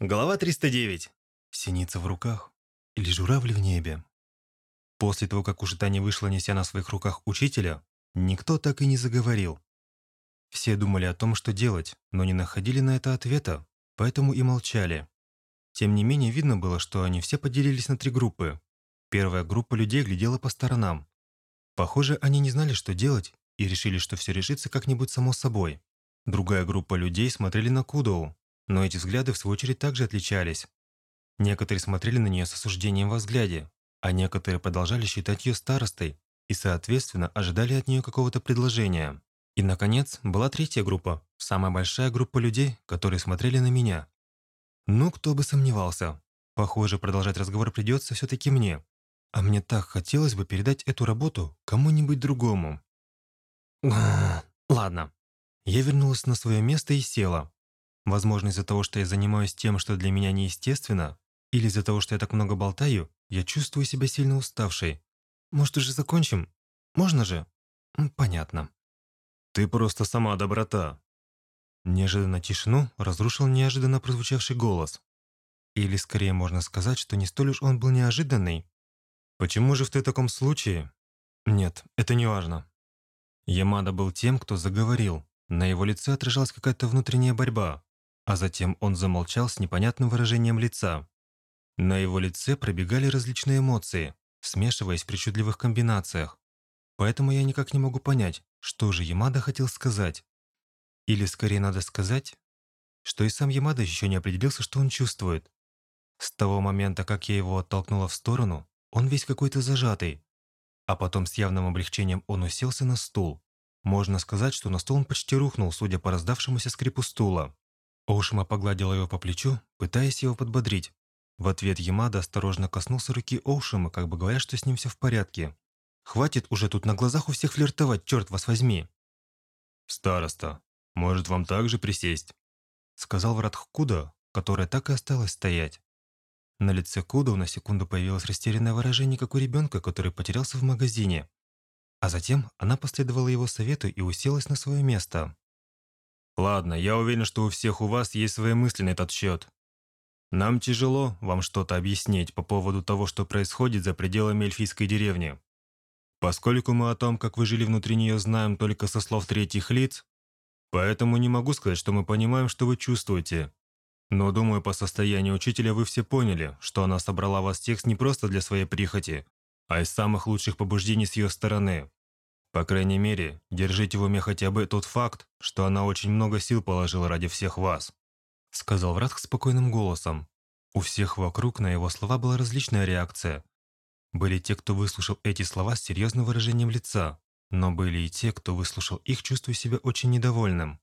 Глава 309. Синица в руках или журавли в небе. После того, как уж вышла, неся на своих руках учителя, никто так и не заговорил. Все думали о том, что делать, но не находили на это ответа, поэтому и молчали. Тем не менее, видно было, что они все поделились на три группы. Первая группа людей глядела по сторонам. Похоже, они не знали, что делать, и решили, что все решится как-нибудь само собой. Другая группа людей смотрели на Кудоу, но эти взгляды в свою очередь также отличались. Некоторые смотрели на нее с осуждением во взгляде, а некоторые продолжали считать ее старостой и, соответственно, ожидали от нее какого-то предложения. И, наконец, была третья группа, самая большая группа людей, которые смотрели на меня. Ну, кто бы сомневался. Похоже, продолжать разговор придется все-таки мне. А мне так хотелось бы передать эту работу кому-нибудь другому. Ладно. Я вернулась на свое место и села. Возможно, из-за того, что я занимаюсь тем, что для меня неестественно, или из-за того, что я так много болтаю, я чувствую себя сильно уставшей. Может, уже закончим? Можно же? Понятно. Ты просто сама доброта. Неожиданно тишину разрушил неожиданно прозвучавший голос. Или скорее можно сказать, что не столь уж он был неожиданный. Почему же в ты таком случае? Нет, это не важно. Ямада был тем, кто заговорил. На его лице отражалась какая-то внутренняя борьба, а затем он замолчал с непонятным выражением лица. На его лице пробегали различные эмоции, смешиваясь в причудливых комбинациях. Поэтому я никак не могу понять, что же Ямада хотел сказать. Или скорее надо сказать, что и сам Ямада еще не определился, что он чувствует. С того момента, как я его оттолкнула в сторону, он весь какой-то зажатый. А потом с явным облегчением он уселся на стул. Можно сказать, что на стол он почти рухнул, судя по раздавшемуся скрипу стула. Оушима погладила его по плечу, пытаясь его подбодрить. В ответ Ямада осторожно коснулся руки Оушима, как бы говоря, что с ним все в порядке. «Хватит уже тут на глазах у всех флиртовать, черт вас возьми!» «Староста, может, вам также присесть?» Сказал Вратх Куда, которая так и осталась стоять. На лице Куда на секунду появилось растерянное выражение, как у ребенка, который потерялся в магазине. А затем она последовала его совету и уселась на свое место. Ладно, я уверен, что у всех у вас есть свои мысли на этот счет. Нам тяжело вам что-то объяснить по поводу того, что происходит за пределами эльфийской деревни. Поскольку мы о том, как вы жили внутри нее, знаем только со слов третьих лиц, поэтому не могу сказать, что мы понимаем, что вы чувствуете. Но думаю, по состоянию учителя вы все поняли, что она собрала вас текст не просто для своей прихоти, а из самых лучших побуждений с ее стороны. По крайней мере, держите в уме хотя бы тот факт, что она очень много сил положила ради всех вас», сказал Вратх спокойным голосом. У всех вокруг на его слова была различная реакция. Были те, кто выслушал эти слова с серьезным выражением лица, но были и те, кто выслушал их, чувствуя себя очень недовольным.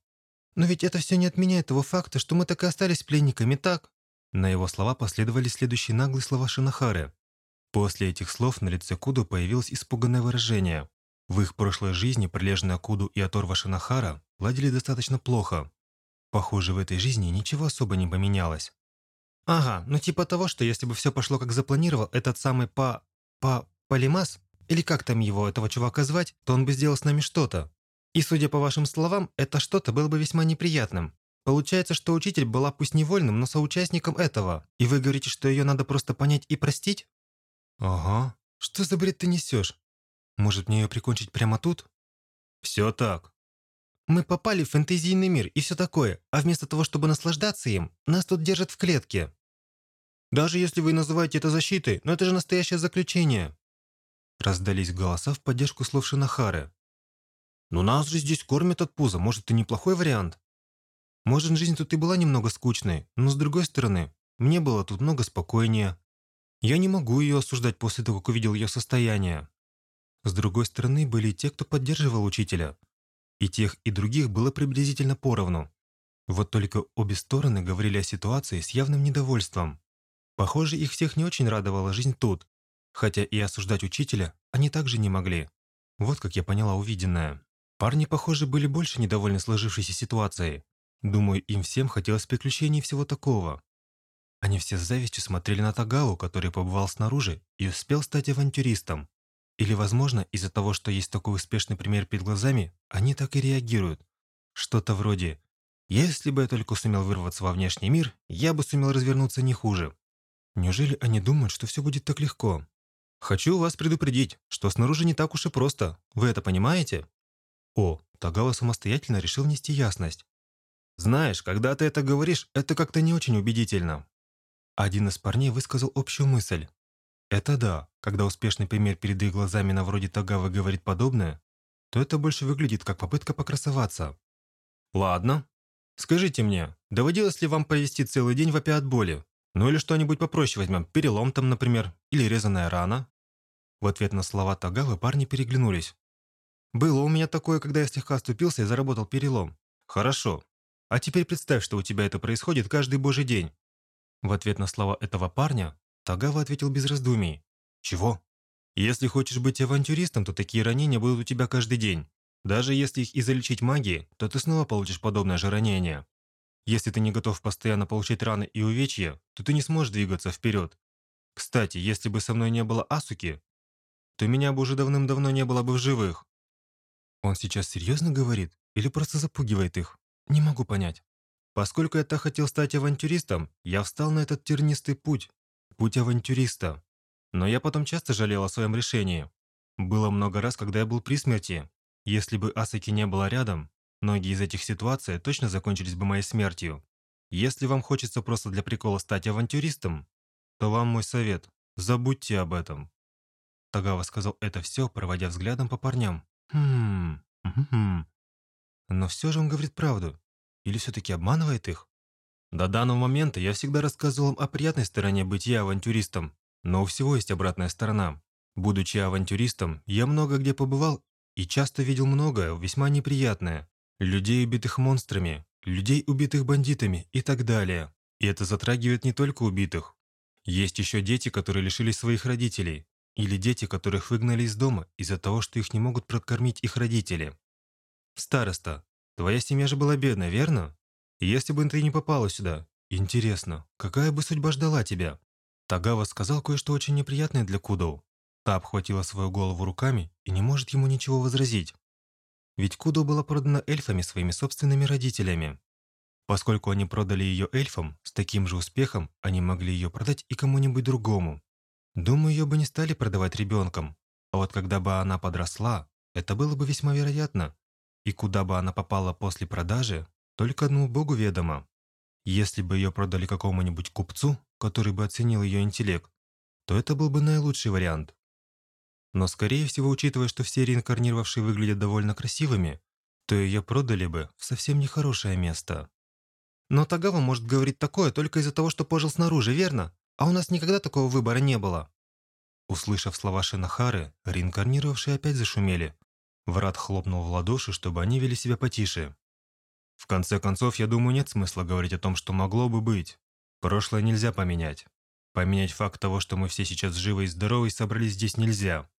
«Но ведь это все не отменяет того факта, что мы так и остались пленниками, так?» На его слова последовали следующие наглые слова Шинахары. После этих слов на лице Куду появилось испуганное выражение. В их прошлой жизни прилежные Акуду и Аторва Шинахара ладили достаточно плохо. Похоже, в этой жизни ничего особо не поменялось. Ага, ну типа того, что если бы все пошло как запланировал этот самый па... па... Полимас, или как там его, этого чувака звать, то он бы сделал с нами что-то. И судя по вашим словам, это что-то было бы весьма неприятным. Получается, что учитель была пусть невольным, но соучастником этого. И вы говорите, что ее надо просто понять и простить? Ага. Что за бред ты несешь? Может, мне ее прикончить прямо тут? Все так. Мы попали в фэнтезийный мир и все такое, а вместо того, чтобы наслаждаться им, нас тут держат в клетке. Даже если вы называете это защитой, но это же настоящее заключение. Раздались голоса в поддержку слов Шинахары. Но нас же здесь кормят от пуза, может, это неплохой вариант? Может, жизнь тут и была немного скучной, но с другой стороны, мне было тут много спокойнее. Я не могу ее осуждать после того, как увидел ее состояние. С другой стороны, были те, кто поддерживал учителя. И тех, и других было приблизительно поровну. Вот только обе стороны говорили о ситуации с явным недовольством. Похоже, их всех не очень радовала жизнь тут. Хотя и осуждать учителя они также не могли. Вот как я поняла увиденное. Парни, похоже, были больше недовольны сложившейся ситуацией. Думаю, им всем хотелось приключений и всего такого. Они все с завистью смотрели на Тагау, который побывал снаружи и успел стать авантюристом. Или, возможно, из-за того, что есть такой успешный пример перед глазами, они так и реагируют. Что-то вроде Если бы я только сумел вырваться во внешний мир, я бы сумел развернуться не хуже. Неужели они думают, что все будет так легко? Хочу вас предупредить, что снаружи не так уж и просто. Вы это понимаете? О, Тагава самостоятельно решил нести ясность. Знаешь, когда ты это говоришь, это как-то не очень убедительно. Один из парней высказал общую мысль. Это да, когда успешный пример перед их глазами на вроде Тагавы говорит подобное, то это больше выглядит как попытка покрасоваться. Ладно. Скажите мне, доводилось ли вам провести целый день вопя от боли? Ну или что-нибудь попроще возьмем, перелом там, например, или резаная рана? В ответ на слова Тагавы парни переглянулись. Было у меня такое, когда я слегка оступился и заработал перелом. Хорошо. А теперь представь, что у тебя это происходит каждый божий день. В ответ на слова этого парня Тагава ответил без раздумий. «Чего? Если хочешь быть авантюристом, то такие ранения будут у тебя каждый день. Даже если их излечить магией, то ты снова получишь подобное же ранение. Если ты не готов постоянно получать раны и увечья, то ты не сможешь двигаться вперед. Кстати, если бы со мной не было Асуки, то меня бы уже давным-давно не было бы в живых». Он сейчас серьезно говорит или просто запугивает их? Не могу понять. Поскольку я так хотел стать авантюристом, я встал на этот тернистый путь, путь авантюриста. Но я потом часто жалел о своем решении. Было много раз, когда я был при смерти. Если бы Асаки не было рядом, многие из этих ситуаций точно закончились бы моей смертью. Если вам хочется просто для прикола стать авантюристом, то вам мой совет – забудьте об этом. Тагава сказал это все, проводя взглядом по парням. Хм, хм. Но все же он говорит правду. Или все-таки обманывает их? До данного момента я всегда рассказывал им о приятной стороне бытия авантюристом, но у всего есть обратная сторона. Будучи авантюристом, я много где побывал и часто видел многое весьма неприятное. Людей, убитых монстрами, людей, убитых бандитами и так далее. И это затрагивает не только убитых. Есть еще дети, которые лишились своих родителей. Или дети, которых выгнали из дома из-за того, что их не могут прокормить их родители. Староста, твоя семья же была бедная, верно? Если бы ты не попала сюда, интересно, какая бы судьба ждала тебя? Тагава сказал кое-что очень неприятное для Кудоу. Та обхватила свою голову руками и не может ему ничего возразить. Ведь Кудо была продана эльфами своими собственными родителями. Поскольку они продали ее эльфам, с таким же успехом они могли ее продать и кому-нибудь другому. Думаю, ее бы не стали продавать ребенком. А вот когда бы она подросла, это было бы весьма вероятно. И куда бы она попала после продажи, только одному богу ведомо. Если бы ее продали какому-нибудь купцу, который бы оценил ее интеллект, то это был бы наилучший вариант. Но скорее всего, учитывая, что все реинкарнировавшие выглядят довольно красивыми, то ее продали бы в совсем нехорошее место. Но Тагава может говорить такое только из-за того, что пожил снаружи, верно? А у нас никогда такого выбора не было. Услышав слова Шинахары, реинкарнировавшие опять зашумели. Врат хлопнул в ладоши, чтобы они вели себя потише. В конце концов, я думаю, нет смысла говорить о том, что могло бы быть. Прошлое нельзя поменять. Поменять факт того, что мы все сейчас живы и здоровы и собрались здесь нельзя.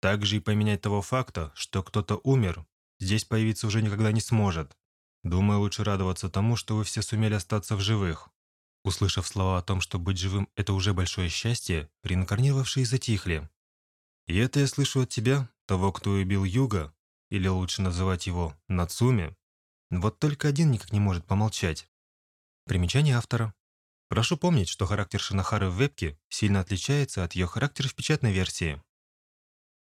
Также и поменять того факта, что кто-то умер, здесь появиться уже никогда не сможет. Думаю, лучше радоваться тому, что вы все сумели остаться в живых. Услышав слова о том, что быть живым – это уже большое счастье, реинкарнировавшие затихли. И это я слышу от тебя, того, кто убил Юга, или лучше называть его Нацуми, вот только один никак не может помолчать. Примечание автора. Прошу помнить, что характер Шинахары в вебке сильно отличается от ее характера в печатной версии.